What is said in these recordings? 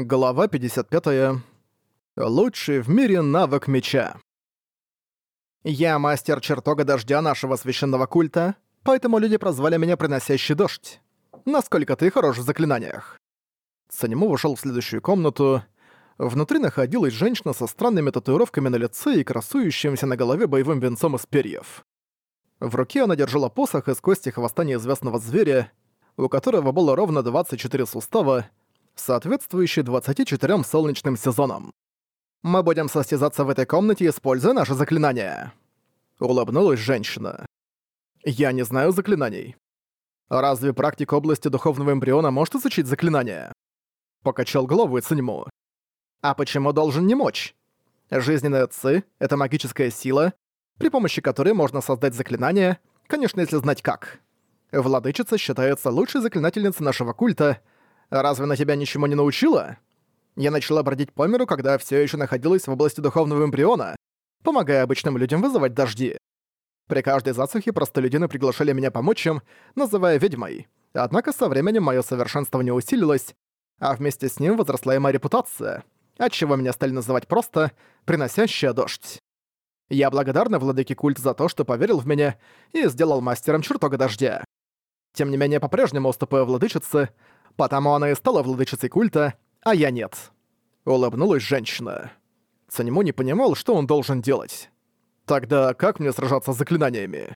Глава 55. Лучший в мире навык меча. Я мастер чертога дождя нашего священного культа, поэтому люди прозвали меня Приносящий Дождь. Насколько ты хорош в заклинаниях. Санему вошел в следующую комнату. Внутри находилась женщина со странными татуировками на лице и красующимся на голове боевым венцом из перьев. В руке она держала посох из кости хвоста неизвестного зверя, у которого было ровно 24 сустава, соответствующий 24 солнечным сезонам. Мы будем состязаться в этой комнате, используя наши заклинания. Улыбнулась женщина. Я не знаю заклинаний. Разве практик области духовного эмбриона может изучить заклинания? Покачал головой Циньму. А почему должен не мочь? Жизненная ци — это магическая сила, при помощи которой можно создать заклинание, конечно, если знать как. Владычица считается лучшей заклинательницей нашего культа — Разве она тебя ничему не научила? Я начала бродить по миру, когда все еще находилась в области духовного эмбриона, помогая обычным людям вызывать дожди. При каждой засухе простолюдины приглашали меня помочь им, называя ведьмой. Однако со временем мое совершенствование усилилось, а вместе с ним возросла и моя репутация, отчего меня стали называть просто «приносящая дождь». Я благодарна владыке культ за то, что поверил в меня и сделал мастером чертога дождя. Тем не менее, по-прежнему уступаю владычице, Потому она и стала владычицей культа, а я нет. Улыбнулась женщина. Санему не понимал, что он должен делать. Тогда как мне сражаться с заклинаниями?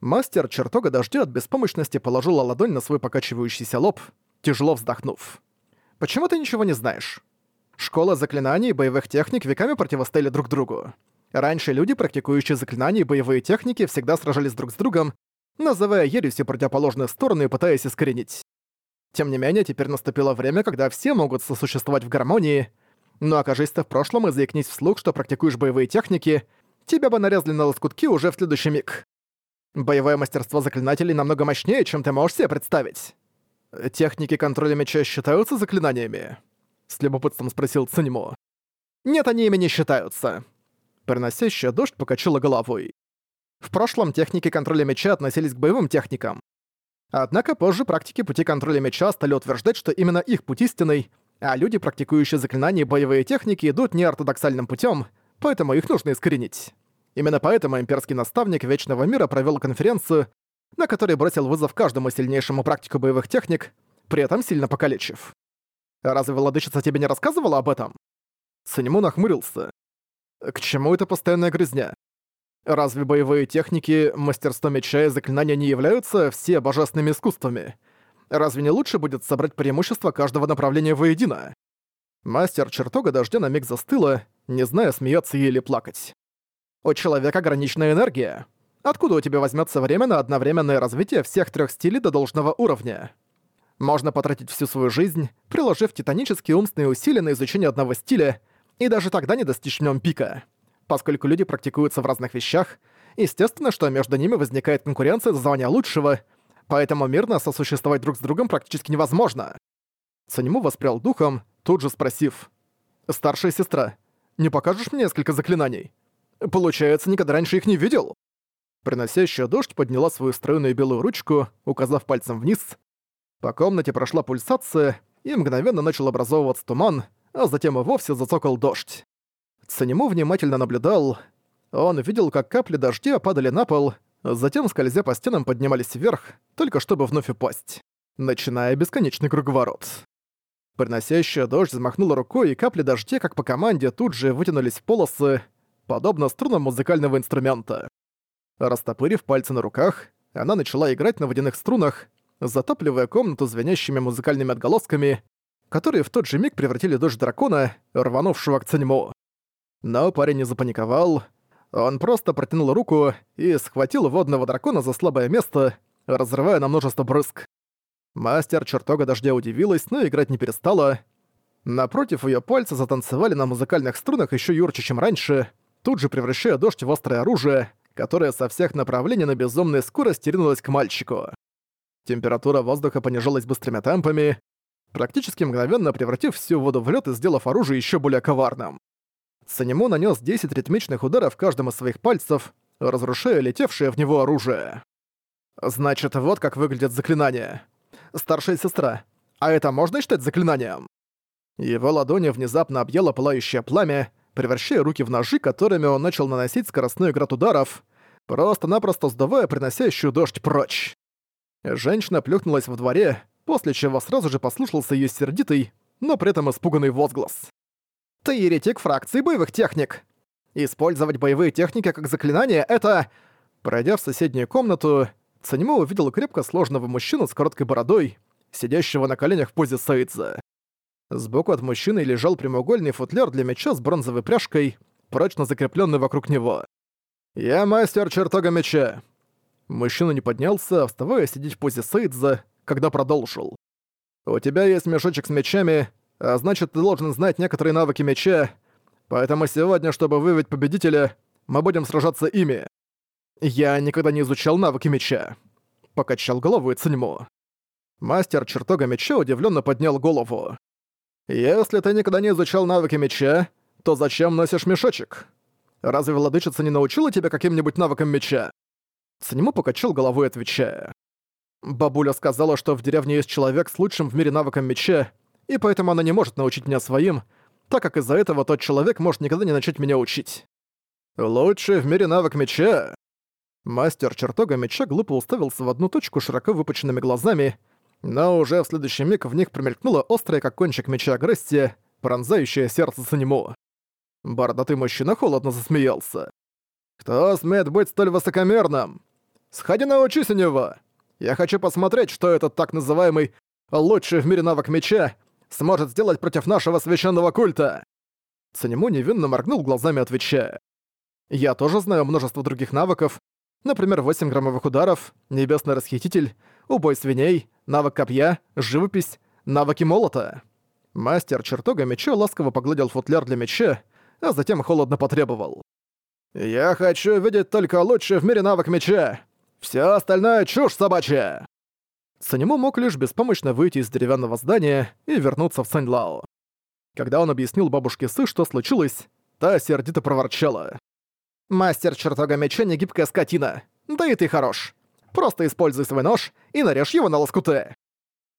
Мастер чертога дождя от беспомощности положила ладонь на свой покачивающийся лоб, тяжело вздохнув. «Почему ты ничего не знаешь? Школа заклинаний и боевых техник веками противостояли друг другу. Раньше люди, практикующие заклинания и боевые техники, всегда сражались друг с другом, называя ересью противоположные стороны и пытаясь искоренить. Тем не менее, теперь наступило время, когда все могут сосуществовать в гармонии. Но окажись ты в прошлом и заикнись вслух, что практикуешь боевые техники, тебя бы нарезали на лоскутки уже в следующий миг. Боевое мастерство заклинателей намного мощнее, чем ты можешь себе представить. Техники контроля меча считаются заклинаниями? С любопытством спросил Циньмо. Нет, они ими не считаются. Приносящая дождь покачала головой. В прошлом техники контроля меча относились к боевым техникам. Однако позже практики пути контроля меча стали утверждать, что именно их путь истинный, а люди, практикующие заклинания и боевые техники, идут неортодоксальным путем, поэтому их нужно искоренить. Именно поэтому имперский наставник Вечного Мира провел конференцию, на которой бросил вызов каждому сильнейшему практику боевых техник, при этом сильно покалечив. «Разве владычица тебе не рассказывала об этом?» Санему нахмурился. «К чему эта постоянная грызня? Разве боевые техники, мастерство меча и заклинания не являются все божественными искусствами? Разве не лучше будет собрать преимущество каждого направления воедино? Мастер чертога дождя на миг застыла, не зная, смеяться или плакать. У человека ограниченная энергия. Откуда у тебя возьмется время на одновременное развитие всех трех стилей до должного уровня? Можно потратить всю свою жизнь, приложив титанические умственные усилия на изучение одного стиля, и даже тогда не достичь в нем пика. Поскольку люди практикуются в разных вещах, естественно, что между ними возникает конкуренция за звание лучшего, поэтому мирно сосуществовать друг с другом практически невозможно. Цанему воспрял духом, тут же спросив. «Старшая сестра, не покажешь мне несколько заклинаний? Получается, никогда раньше их не видел?» Приносящая дождь подняла свою стройную белую ручку, указав пальцем вниз. По комнате прошла пульсация, и мгновенно начал образовываться туман, а затем и вовсе зацокал дождь. Санему внимательно наблюдал. Он видел, как капли дождя падали на пол, затем, скользя по стенам, поднимались вверх, только чтобы вновь упасть, начиная бесконечный круговорот. Приносящая дождь взмахнула рукой, и капли дождя, как по команде, тут же вытянулись в полосы, подобно струнам музыкального инструмента. Растопырив пальцы на руках, она начала играть на водяных струнах, затапливая комнату звенящими музыкальными отголосками, которые в тот же миг превратили дождь дракона, рванувшего к Циньму. Но парень не запаниковал. Он просто протянул руку и схватил водного дракона за слабое место, разрывая на множество брызг. Мастер чертога дождя удивилась, но играть не перестала. Напротив, ее пальцы затанцевали на музыкальных струнах еще юрче, чем раньше, тут же превращая дождь в острое оружие, которое со всех направлений на безумной скорости ринулось к мальчику. Температура воздуха понижалась быстрыми темпами, практически мгновенно превратив всю воду в лед и сделав оружие еще более коварным. Санему нанес 10 ритмичных ударов каждым из своих пальцев, разрушая летевшее в него оружие. Значит, вот как выглядит заклинание. Старшая сестра, а это можно считать заклинанием? Его ладони внезапно объяло пылающее пламя, превращая руки в ножи, которыми он начал наносить скоростной град ударов, просто-напросто сдавая приносящую дождь прочь. Женщина плюхнулась в дворе, после чего сразу же послушался ее сердитый, но при этом испуганный возглас. «Ты еретик фракции боевых техник! Использовать боевые техники как заклинание — это...» Пройдя в соседнюю комнату, Цанимо увидел крепко сложного мужчину с короткой бородой, сидящего на коленях в позе Сейдза. Сбоку от мужчины лежал прямоугольный футляр для меча с бронзовой пряжкой, прочно закрепленный вокруг него. «Я мастер чертога меча». Мужчина не поднялся, вставая сидеть в позе Сейдза, когда продолжил. «У тебя есть мешочек с мечами, а значит, ты должен знать некоторые навыки меча, поэтому сегодня, чтобы выявить победителя, мы будем сражаться ими. Я никогда не изучал навыки меча». Покачал головой Циньмо. Мастер чертога меча удивленно поднял голову. «Если ты никогда не изучал навыки меча, то зачем носишь мешочек? Разве владычица не научила тебя каким-нибудь навыкам меча?» Циньму покачал головой, отвечая. «Бабуля сказала, что в деревне есть человек с лучшим в мире навыком меча, и поэтому она не может научить меня своим, так как из-за этого тот человек может никогда не начать меня учить». «Лучший в мире навык меча?» Мастер чертога меча глупо уставился в одну точку широко выпученными глазами, но уже в следующий миг в них промелькнула острая, как кончик меча, агрессия, пронзающая сердце Санему. Бородатый мужчина холодно засмеялся. «Кто смеет быть столь высокомерным? Сходи научись у него! Я хочу посмотреть, что этот так называемый «лучший в мире навык меча» сможет сделать против нашего священного культа!» Санему невинно моргнул глазами, отвечая. «Я тоже знаю множество других навыков, например, 8 граммовых ударов, небесный расхититель, убой свиней, навык копья, живопись, навыки молота. Мастер чертога меча ласково погладил футляр для меча, а затем холодно потребовал. «Я хочу видеть только лучший в мире навык меча! Все остальное чушь собачья!» Санему мог лишь беспомощно выйти из деревянного здания и вернуться в Саньлао. Когда он объяснил бабушке Сы, что случилось, та сердито проворчала. «Мастер чертога меча не гибкая скотина. Да и ты хорош. Просто используй свой нож и нарежь его на лоскуты.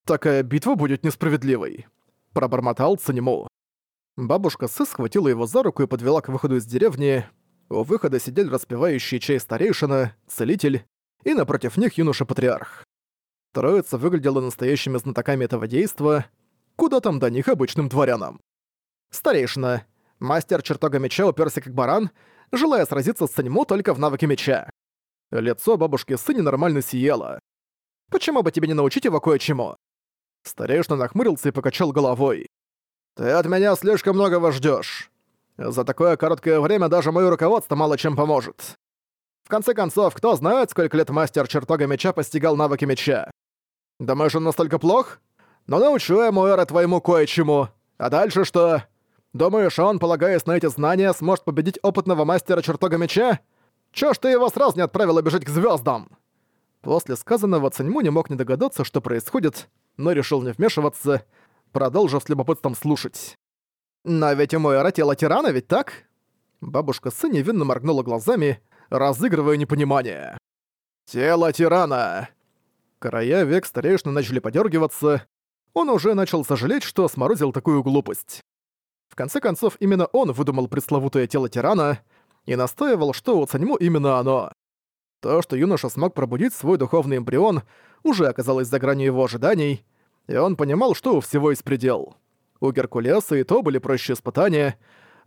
Такая битва будет несправедливой. Пробормотал Цанему. Бабушка Сы схватила его за руку и подвела к выходу из деревни. У выхода сидели распевающий чай старейшина, целитель, и напротив них юноша-патриарх. Троица выглядела настоящими знатоками этого действа, куда там до них обычным дворянам. Старейшина. Мастер чертога меча уперся как баран, желая сразиться с Санему только в навыке меча. Лицо бабушки Сы нормально сияло. «Почему бы тебе не научить его кое-чему?» Старейшина нахмурился и покачал головой. «Ты от меня слишком многого ждёшь. За такое короткое время даже моё руководство мало чем поможет. В конце концов, кто знает, сколько лет мастер чертога меча постигал навыки меча? Думаешь, он настолько плох? Но научу я Муэра твоему кое-чему. А дальше что? Думаешь, он, полагаясь на эти знания, сможет победить опытного мастера чертога меча? Чё ж ты его сразу не отправила бежать к звездам? После сказанного Циньму не мог не догадаться, что происходит, но решил не вмешиваться, продолжив с любопытством слушать. «Но ведь у Мойра тело тирана, ведь так?» Бабушка Сы невинно моргнула глазами, разыгрывая непонимание. «Тело тирана!» Края век старейшины начали подергиваться. Он уже начал сожалеть, что сморозил такую глупость. В конце концов, именно он выдумал пресловутое тело тирана — и настаивал, что у Цаньму именно оно. То, что юноша смог пробудить свой духовный эмбрион, уже оказалось за гранью его ожиданий, и он понимал, что у всего есть предел. У Геркулеса и то были проще испытания,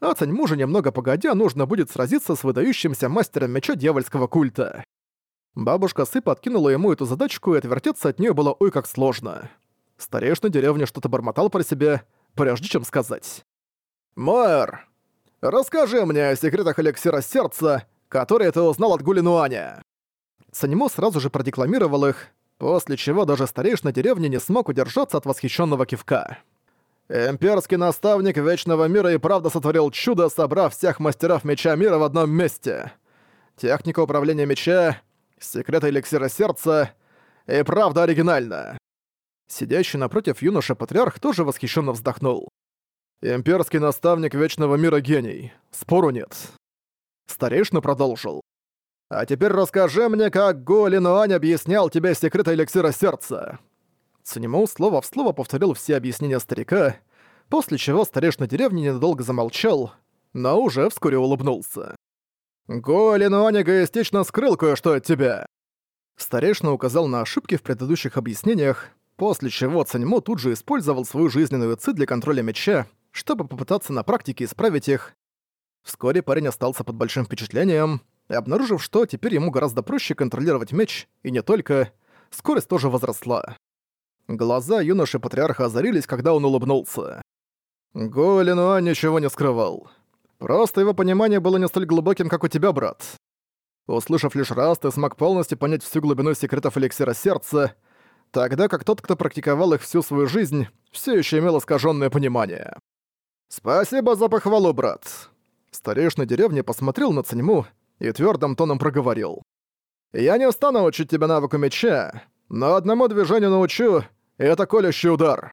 а Цаньму же немного погодя нужно будет сразиться с выдающимся мастером меча дьявольского культа. Бабушка Сы подкинула ему эту задачку, и отвертеться от нее было ой как сложно. Старейшина деревни что-то бормотал про себя, прежде чем сказать. «Мэр, Расскажи мне о секретах эликсира сердца, которые ты узнал от Гулинуаня». Санему сразу же продекламировал их, после чего даже старейшина деревни не смог удержаться от восхищенного кивка. «Имперский наставник Вечного Мира и правда сотворил чудо, собрав всех мастеров Меча Мира в одном месте. Техника управления меча, секреты эликсира сердца и правда оригинально». Сидящий напротив юноша-патриарх тоже восхищенно вздохнул. Имперский наставник Вечного Мира гений. Спору нет. Старейшина продолжил. А теперь расскажи мне, как Го объяснял тебе секрет эликсира сердца. Цинему слово в слово повторил все объяснения старика. после чего старейшина деревни ненадолго замолчал, но уже вскоре улыбнулся. «Голин он эгоистично скрыл кое-что от тебя!» Старейшина указал на ошибки в предыдущих объяснениях, после чего Цаньмо тут же использовал свою жизненную ци для контроля меча, чтобы попытаться на практике исправить их. Вскоре парень остался под большим впечатлением, обнаружив, что теперь ему гораздо проще контролировать меч, и не только, скорость тоже возросла. Глаза юноши-патриарха озарились, когда он улыбнулся. Голинуа ничего не скрывал. Просто его понимание было не столь глубоким, как у тебя, брат. Услышав лишь раз, ты смог полностью понять всю глубину секретов эликсира сердца, тогда как тот, кто практиковал их всю свою жизнь, все еще имел искаженное понимание. «Спасибо за похвалу, брат!» Старейшина деревни посмотрел на Циньму и твердым тоном проговорил. «Я не стану учить тебя навыку меча, но одному движению научу, и это колющий удар».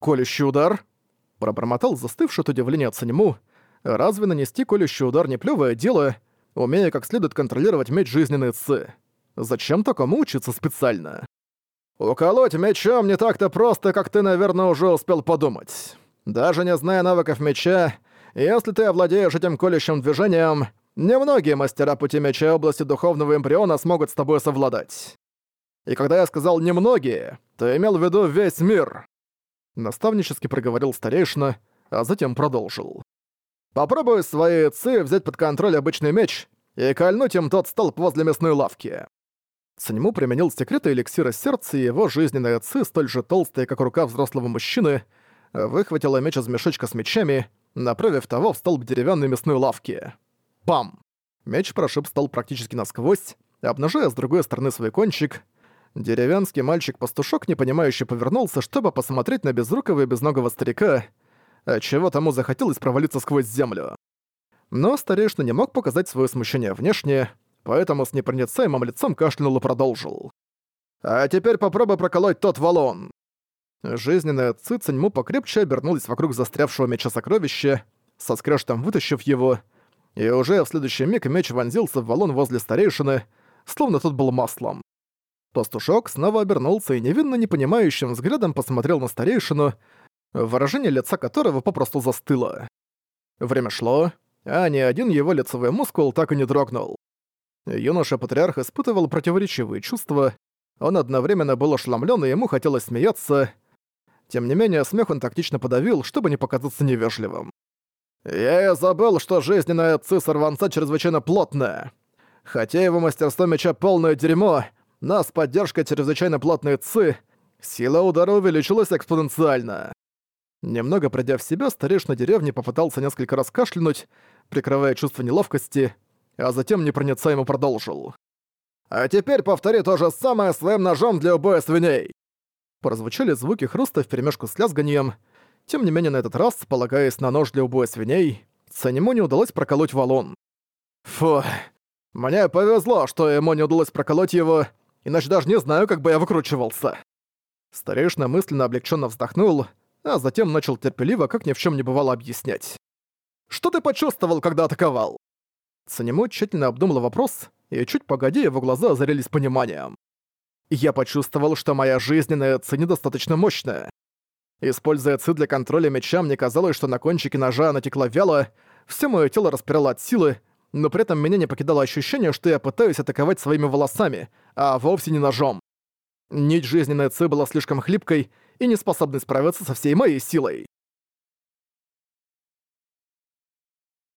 «Колющий удар?» Пробормотал застывший от удивления Циньму. «Разве нанести колющий удар не плевое дело, умея как следует контролировать меч жизненной ци. Зачем такому учиться специально? Уколоть мечом не так-то просто, как ты, наверное, уже успел подумать. Даже не зная навыков меча, если ты овладеешь этим колющим движением, немногие мастера пути меча области духовного эмбриона смогут с тобой совладать. И когда я сказал «немногие», то имел в виду весь мир. Наставнически проговорил старейшина, а затем продолжил. Попробуй свои ци взять под контроль обычный меч и кольнуть им тот столб возле мясной лавки. Санему применил секреты эликсира сердца, и его жизненная ци, столь же толстая, как рука взрослого мужчины, выхватила меч из мешочка с мечами, направив того в столб деревянной мясной лавки. Пам! Меч прошиб стол практически насквозь, обнажая с другой стороны свой кончик. Деревянский мальчик-пастушок непонимающе повернулся, чтобы посмотреть на безрукого и безногого старика, чего тому захотелось провалиться сквозь землю. Но старейшина не мог показать свое смущение внешне, поэтому с непроницаемым лицом кашлянул и продолжил. «А теперь попробуй проколоть тот валон!» Жизненная цицаньму покрепче обернулась вокруг застрявшего меча сокровища, со скрежетом вытащив его, и уже в следующий миг меч вонзился в валон возле старейшины, словно тот был маслом. Пастушок снова обернулся и невинно непонимающим взглядом посмотрел на старейшину, выражение лица которого попросту застыло. Время шло, а ни один его лицевой мускул так и не дрогнул. Юноша-патриарх испытывал противоречивые чувства, он одновременно был ошеломлен, и ему хотелось смеяться. Тем не менее, смех он тактично подавил, чтобы не показаться невежливым. «Я и забыл, что жизненная ци сорванца чрезвычайно плотная. Хотя его мастерство меча полное дерьмо, но с поддержкой чрезвычайно плотной ци сила удара увеличилась экспоненциально. Немного придя в себя, старейшина деревни попытался несколько раз кашлянуть, прикрывая чувство неловкости, а затем непроницаемо продолжил. «А теперь повтори то же самое своим ножом для убоя свиней!» Прозвучали звуки хруста вперемешку с лязганием. Тем не менее, на этот раз, полагаясь на нож для убоя свиней, Санему не удалось проколоть валун. Фу, мне повезло, что ему не удалось проколоть его, иначе даже не знаю, как бы я выкручивался. Старейшина мысленно облегченно вздохнул, а затем начал терпеливо, как ни в чем не бывало, объяснять. «Что ты почувствовал, когда атаковал?» Санему тщательно обдумал вопрос, и чуть погодя его глаза озарились пониманием. «Я почувствовал, что моя жизненная ци недостаточно мощная. Используя ци для контроля меча, мне казалось, что на кончике ножа натекла вяло, все мое тело распирало от силы, но при этом меня не покидало ощущение, что я пытаюсь атаковать своими волосами, а вовсе не ножом. Нить жизненной ци была слишком хлипкой и не способной справиться со всей моей силой.